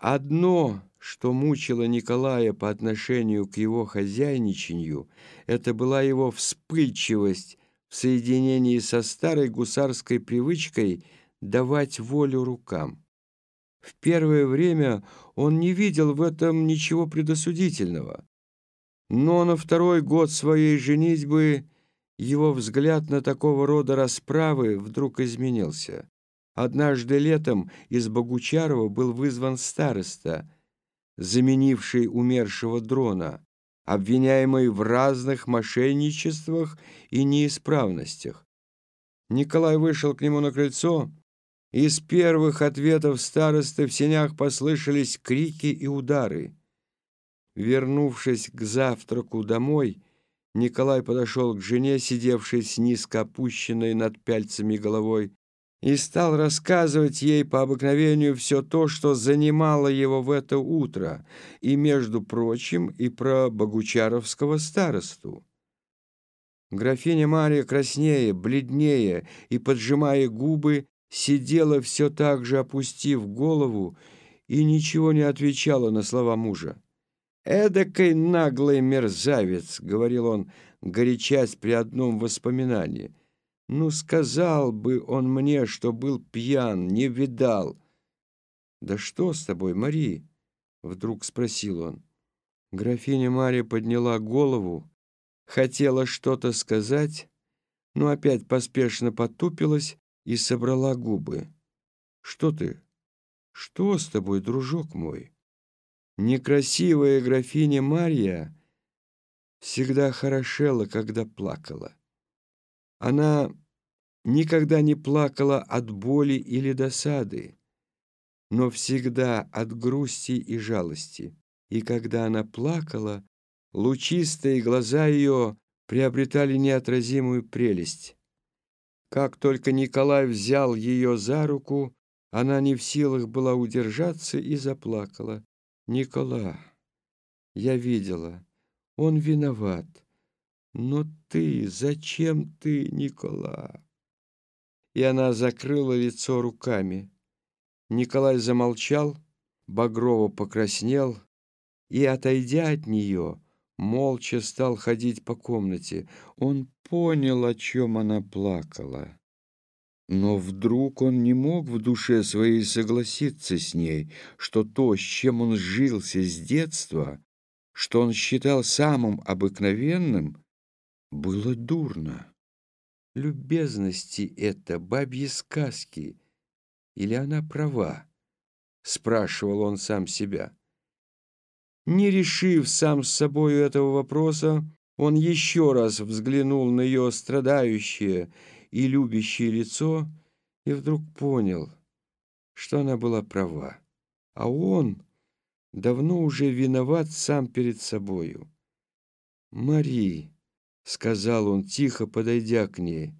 Одно, что мучило Николая по отношению к его хозяйничанию, это была его вспыльчивость в соединении со старой гусарской привычкой давать волю рукам. В первое время он не видел в этом ничего предосудительного. Но на второй год своей женитьбы его взгляд на такого рода расправы вдруг изменился. Однажды летом из Богучарова был вызван староста, заменивший умершего дрона, обвиняемый в разных мошенничествах и неисправностях. Николай вышел к нему на крыльцо, из первых ответов старосты в сенях послышались крики и удары. Вернувшись к завтраку домой, Николай подошел к жене, сидевшей с низко опущенной над пяльцами головой, и стал рассказывать ей по обыкновению все то, что занимало его в это утро, и, между прочим, и про богучаровского старосту. Графиня Мария краснее, бледнее и, поджимая губы, сидела все так же, опустив голову, и ничего не отвечала на слова мужа. «Эдакой наглый мерзавец», — говорил он, горячась при одном воспоминании. «Ну, сказал бы он мне, что был пьян, не видал». «Да что с тобой, Мари?» — вдруг спросил он. Графиня Мария подняла голову, хотела что-то сказать, но опять поспешно потупилась и собрала губы. «Что ты? Что с тобой, дружок мой?» Некрасивая графиня Марья всегда хорошела, когда плакала. Она никогда не плакала от боли или досады, но всегда от грусти и жалости. И когда она плакала, лучистые глаза ее приобретали неотразимую прелесть. Как только Николай взял ее за руку, она не в силах была удержаться и заплакала. Никола, я видела, он виноват. Но ты, зачем ты, Никола? И она закрыла лицо руками. Николай замолчал, Багрово покраснел и, отойдя от нее, молча стал ходить по комнате. Он понял, о чем она плакала. Но вдруг он не мог в душе своей согласиться с ней, что то, с чем он жился с детства, что он считал самым обыкновенным, было дурно. Любезности это, бабьи сказки, или она права? Спрашивал он сам себя. Не решив сам с собой этого вопроса, он еще раз взглянул на ее страдающее и любящее лицо и вдруг понял, что она была права, а он давно уже виноват сам перед собою. «Мари», — сказал он, тихо подойдя к ней,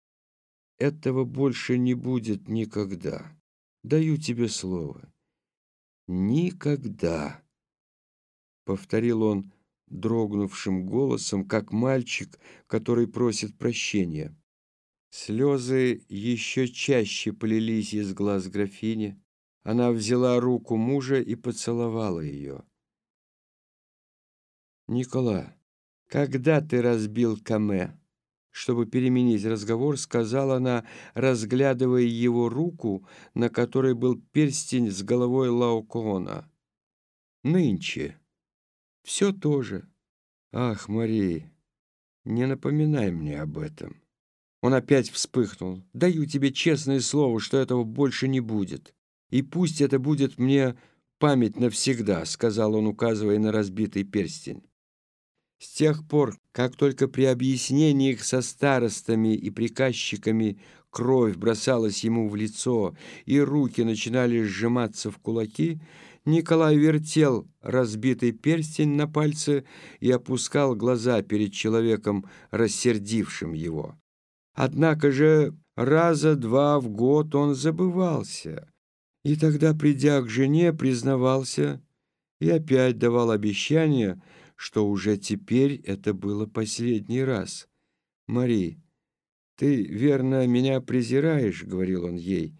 — «этого больше не будет никогда. Даю тебе слово». «Никогда», — повторил он, — дрогнувшим голосом, как мальчик, который просит прощения. Слезы еще чаще полились из глаз графини. Она взяла руку мужа и поцеловала ее. «Никола, когда ты разбил Каме?» Чтобы переменить разговор, сказала она, разглядывая его руку, на которой был перстень с головой Лаокоона. «Нынче». Все то же. Ах, Мари, не напоминай мне об этом. Он опять вспыхнул. Даю тебе честное слово, что этого больше не будет. И пусть это будет мне память навсегда, сказал он, указывая на разбитый перстень. С тех пор, как только при объяснениях со старостами и приказчиками кровь бросалась ему в лицо и руки начинали сжиматься в кулаки, Николай вертел разбитый перстень на пальце и опускал глаза перед человеком, рассердившим его. Однако же раза два в год он забывался, и тогда, придя к жене, признавался и опять давал обещание, что уже теперь это было последний раз. «Мари, ты, верно, меня презираешь?» — говорил он ей.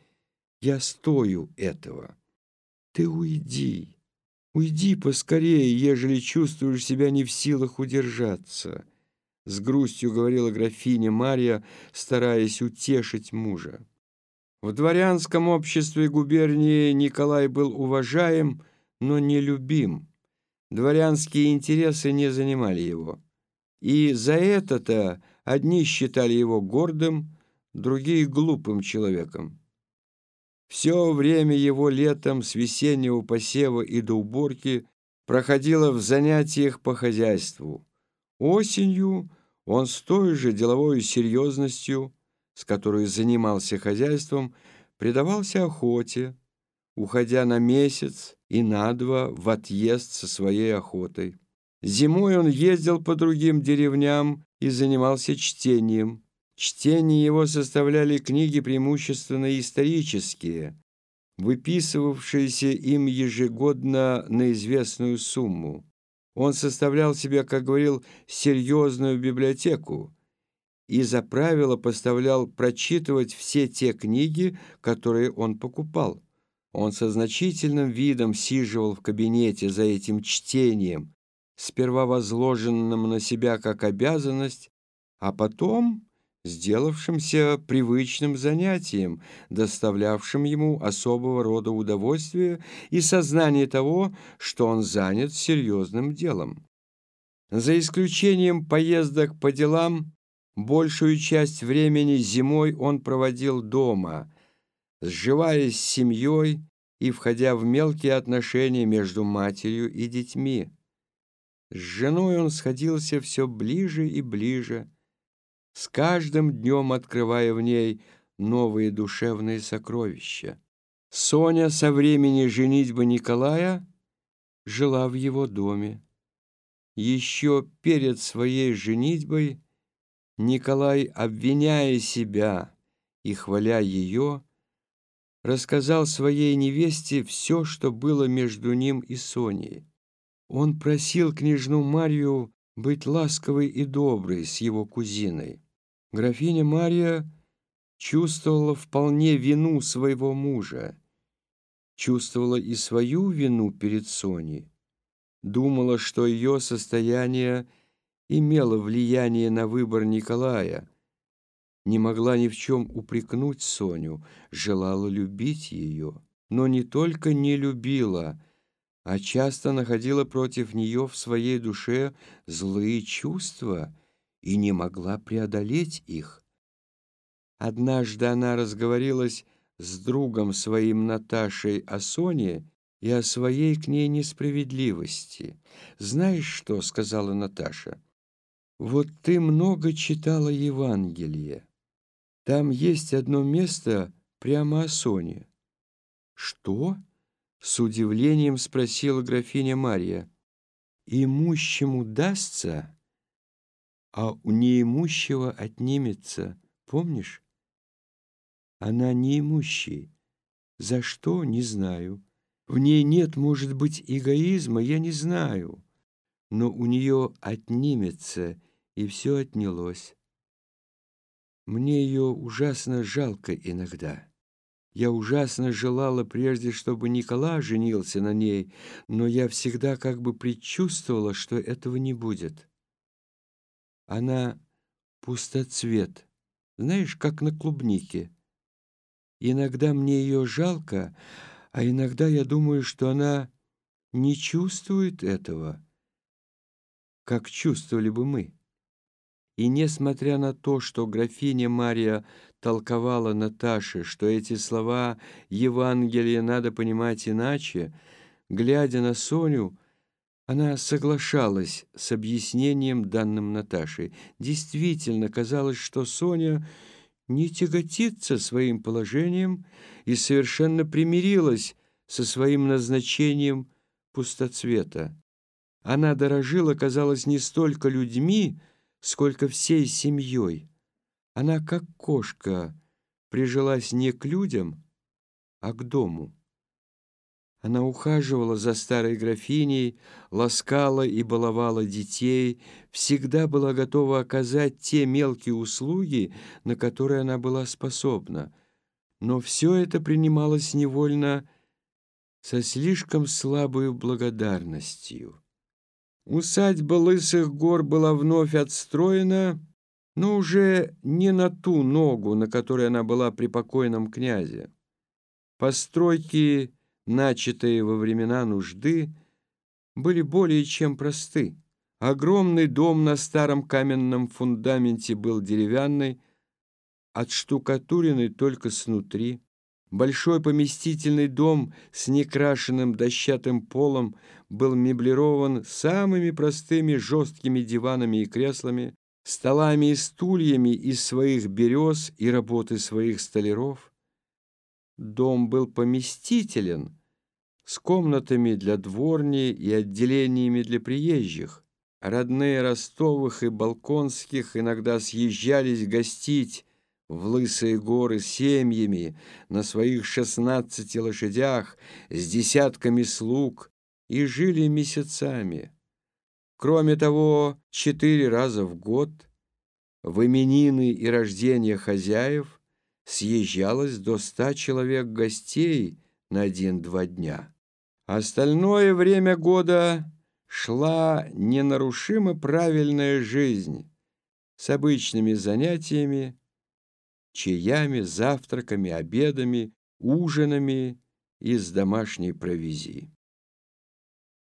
«Я стою этого». Ты уйди, уйди поскорее, ежели чувствуешь себя не в силах удержаться, с грустью говорила графиня Марья, стараясь утешить мужа. В дворянском обществе губернии Николай был уважаем, но не любим. Дворянские интересы не занимали его. И за это-то одни считали его гордым, другие — глупым человеком. Все время его летом с весеннего посева и до уборки проходило в занятиях по хозяйству. Осенью он с той же деловой серьезностью, с которой занимался хозяйством, предавался охоте, уходя на месяц и на два в отъезд со своей охотой. Зимой он ездил по другим деревням и занимался чтением. Чтение его составляли книги преимущественно исторические, выписывавшиеся им ежегодно на известную сумму. Он составлял себе, как говорил, серьезную библиотеку и за правило поставлял прочитывать все те книги, которые он покупал. Он со значительным видом сиживал в кабинете за этим чтением, сперва возложенным на себя как обязанность, а потом сделавшимся привычным занятием, доставлявшим ему особого рода удовольствие и сознание того, что он занят серьезным делом. За исключением поездок по делам, большую часть времени зимой он проводил дома, сживаясь с семьей и входя в мелкие отношения между матерью и детьми. С женой он сходился все ближе и ближе, с каждым днем открывая в ней новые душевные сокровища. Соня со времени женитьбы Николая жила в его доме. Еще перед своей женитьбой Николай, обвиняя себя и хваля ее, рассказал своей невесте все, что было между ним и Соней. Он просил княжну Марью быть ласковой и доброй с его кузиной. Графиня Мария чувствовала вполне вину своего мужа, чувствовала и свою вину перед Соней, думала, что ее состояние имело влияние на выбор Николая, не могла ни в чем упрекнуть Соню, желала любить ее, но не только не любила, а часто находила против нее в своей душе злые чувства и не могла преодолеть их. Однажды она разговорилась с другом своим Наташей о Соне и о своей к ней несправедливости. «Знаешь что?» — сказала Наташа. «Вот ты много читала Евангелие. Там есть одно место прямо о Соне». «Что?» С удивлением спросила графиня Марья. «Имущему дастся, а у неимущего отнимется, помнишь? Она неимущий. За что, не знаю. В ней нет, может быть, эгоизма, я не знаю. Но у нее отнимется, и все отнялось. Мне ее ужасно жалко иногда». Я ужасно желала прежде, чтобы Никола женился на ней, но я всегда как бы предчувствовала, что этого не будет. Она пустоцвет, знаешь, как на клубнике. Иногда мне ее жалко, а иногда я думаю, что она не чувствует этого, как чувствовали бы мы. И несмотря на то, что графиня Мария толковала Наташе, что эти слова Евангелия надо понимать иначе, глядя на Соню, она соглашалась с объяснением, данным Наташей. Действительно, казалось, что Соня не тяготится своим положением и совершенно примирилась со своим назначением пустоцвета. Она дорожила, казалось, не столько людьми, сколько всей семьей. Она, как кошка, прижилась не к людям, а к дому. Она ухаживала за старой графиней, ласкала и баловала детей, всегда была готова оказать те мелкие услуги, на которые она была способна. Но все это принималось невольно со слишком слабой благодарностью. Усадьба Лысых гор была вновь отстроена, но уже не на ту ногу, на которой она была при покойном князе. Постройки, начатые во времена нужды, были более чем просты. Огромный дом на старом каменном фундаменте был деревянный, отштукатуренный только снутри. Большой поместительный дом с некрашенным дощатым полом был меблирован самыми простыми жесткими диванами и креслами, столами и стульями из своих берез и работы своих столяров. Дом был поместителен, с комнатами для дворни и отделениями для приезжих. Родные Ростовых и Балконских иногда съезжались гостить в лысые горы семьями на своих шестнадцати лошадях с десятками слуг и жили месяцами. Кроме того, четыре раза в год в именины и рождения хозяев съезжалось до ста человек гостей на один-два дня. Остальное время года шла ненарушимо правильная жизнь с обычными занятиями, чаями, завтраками, обедами, ужинами из домашней провизии.